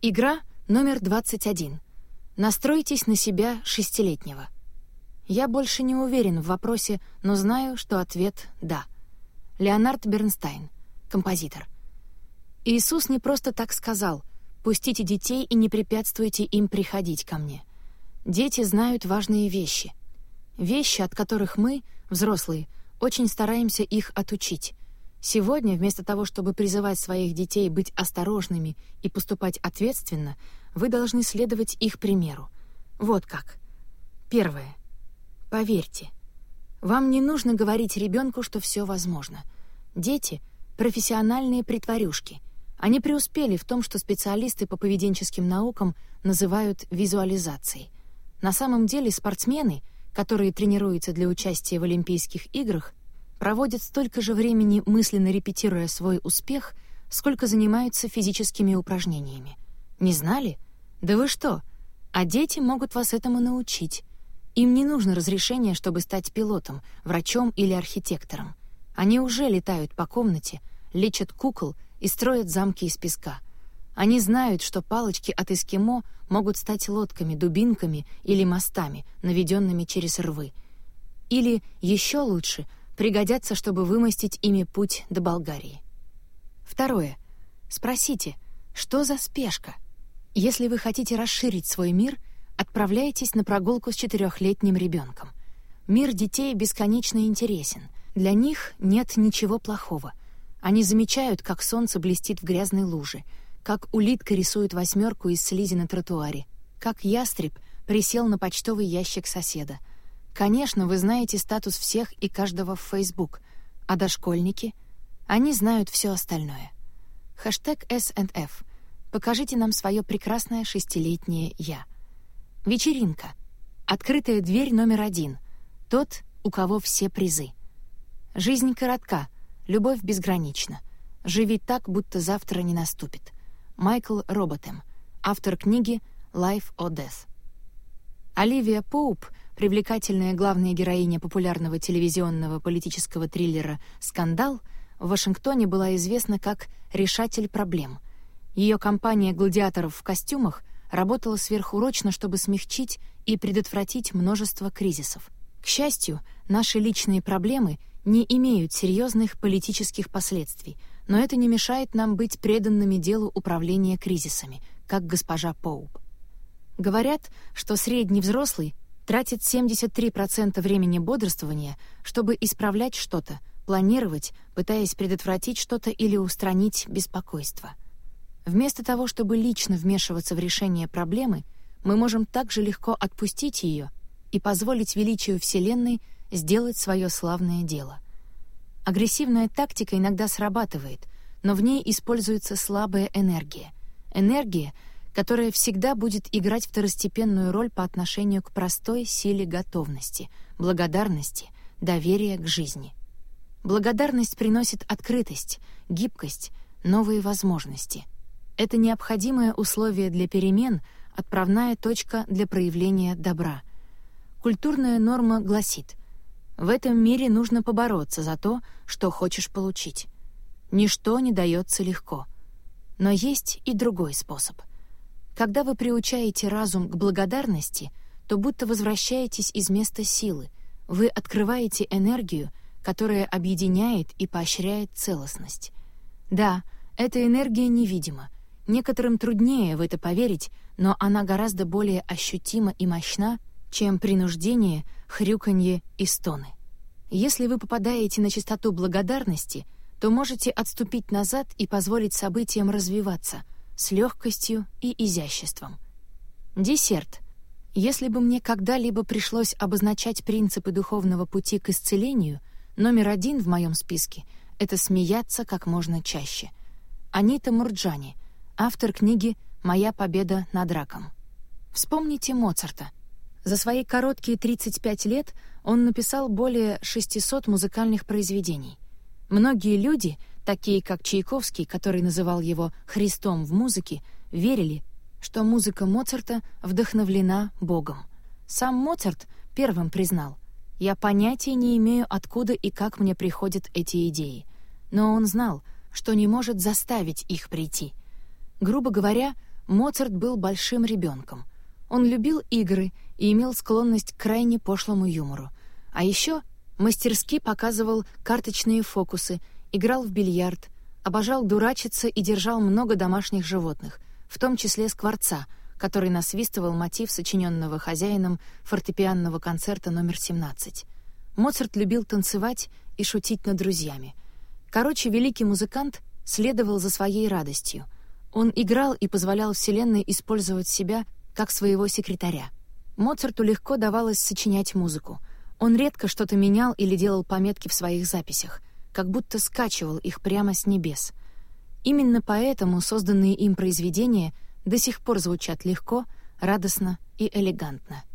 Игра номер 21. Настройтесь на себя шестилетнего. Я больше не уверен в вопросе, но знаю, что ответ «да». Леонард Бернстайн, композитор. Иисус не просто так сказал «пустите детей и не препятствуйте им приходить ко мне». Дети знают важные вещи. Вещи, от которых мы, взрослые, очень стараемся их отучить. Сегодня, вместо того, чтобы призывать своих детей быть осторожными и поступать ответственно, вы должны следовать их примеру. Вот как. Первое. Поверьте, вам не нужно говорить ребенку, что все возможно. Дети — профессиональные притворюшки. Они преуспели в том, что специалисты по поведенческим наукам называют визуализацией. На самом деле спортсмены, которые тренируются для участия в Олимпийских играх, проводят столько же времени, мысленно репетируя свой успех, сколько занимаются физическими упражнениями. Не знали? Да вы что? А дети могут вас этому научить. Им не нужно разрешение, чтобы стать пилотом, врачом или архитектором. Они уже летают по комнате, лечат кукол и строят замки из песка. Они знают, что палочки от эскимо могут стать лодками, дубинками или мостами, наведенными через рвы. Или, еще лучше, пригодятся, чтобы вымостить ими путь до Болгарии. Второе. Спросите, что за спешка? Если вы хотите расширить свой мир — Отправляйтесь на прогулку с четырехлетним ребенком. Мир детей бесконечно интересен. Для них нет ничего плохого. Они замечают, как солнце блестит в грязной луже, как улитка рисует восьмерку из слизи на тротуаре, как ястреб присел на почтовый ящик соседа. Конечно, вы знаете статус всех и каждого в Facebook, а дошкольники? Они знают все остальное. Хэштег S&F. Покажите нам свое прекрасное шестилетнее «Я». Вечеринка. Открытая дверь номер один. Тот, у кого все призы. Жизнь коротка, любовь безгранична. Живи так, будто завтра не наступит. Майкл Роботем, автор книги «Life or Death». Оливия Поуп, привлекательная главная героиня популярного телевизионного политического триллера «Скандал», в Вашингтоне была известна как «решатель проблем». Ее компания гладиаторов в костюмах работала сверхурочно, чтобы смягчить и предотвратить множество кризисов. К счастью, наши личные проблемы не имеют серьезных политических последствий, но это не мешает нам быть преданными делу управления кризисами, как госпожа Поуп. Говорят, что средний взрослый тратит 73% времени бодрствования, чтобы исправлять что-то, планировать, пытаясь предотвратить что-то или устранить беспокойство — Вместо того, чтобы лично вмешиваться в решение проблемы, мы можем также легко отпустить ее и позволить величию Вселенной сделать свое славное дело. Агрессивная тактика иногда срабатывает, но в ней используется слабая энергия. Энергия, которая всегда будет играть второстепенную роль по отношению к простой силе готовности, благодарности, доверия к жизни. Благодарность приносит открытость, гибкость, новые возможности — это необходимое условие для перемен, отправная точка для проявления добра. Культурная норма гласит, в этом мире нужно побороться за то, что хочешь получить. Ничто не дается легко. Но есть и другой способ. Когда вы приучаете разум к благодарности, то будто возвращаетесь из места силы, вы открываете энергию, которая объединяет и поощряет целостность. Да, эта энергия невидима, Некоторым труднее в это поверить, но она гораздо более ощутима и мощна, чем принуждение, хрюканье и стоны. Если вы попадаете на частоту благодарности, то можете отступить назад и позволить событиям развиваться с легкостью и изяществом. Десерт. Если бы мне когда-либо пришлось обозначать принципы духовного пути к исцелению, номер один в моем списке — это смеяться как можно чаще. Анита Мурджани — автор книги «Моя победа над раком». Вспомните Моцарта. За свои короткие 35 лет он написал более 600 музыкальных произведений. Многие люди, такие как Чайковский, который называл его «Христом в музыке», верили, что музыка Моцарта вдохновлена Богом. Сам Моцарт первым признал «Я понятия не имею, откуда и как мне приходят эти идеи». Но он знал, что не может заставить их прийти — Грубо говоря, Моцарт был большим ребенком. Он любил игры и имел склонность к крайне пошлому юмору. А еще мастерски показывал карточные фокусы, играл в бильярд, обожал дурачиться и держал много домашних животных, в том числе скворца, который насвистывал мотив сочиненного хозяином фортепианного концерта номер 17. Моцарт любил танцевать и шутить над друзьями. Короче, великий музыкант следовал за своей радостью. Он играл и позволял Вселенной использовать себя как своего секретаря. Моцарту легко давалось сочинять музыку. Он редко что-то менял или делал пометки в своих записях, как будто скачивал их прямо с небес. Именно поэтому созданные им произведения до сих пор звучат легко, радостно и элегантно —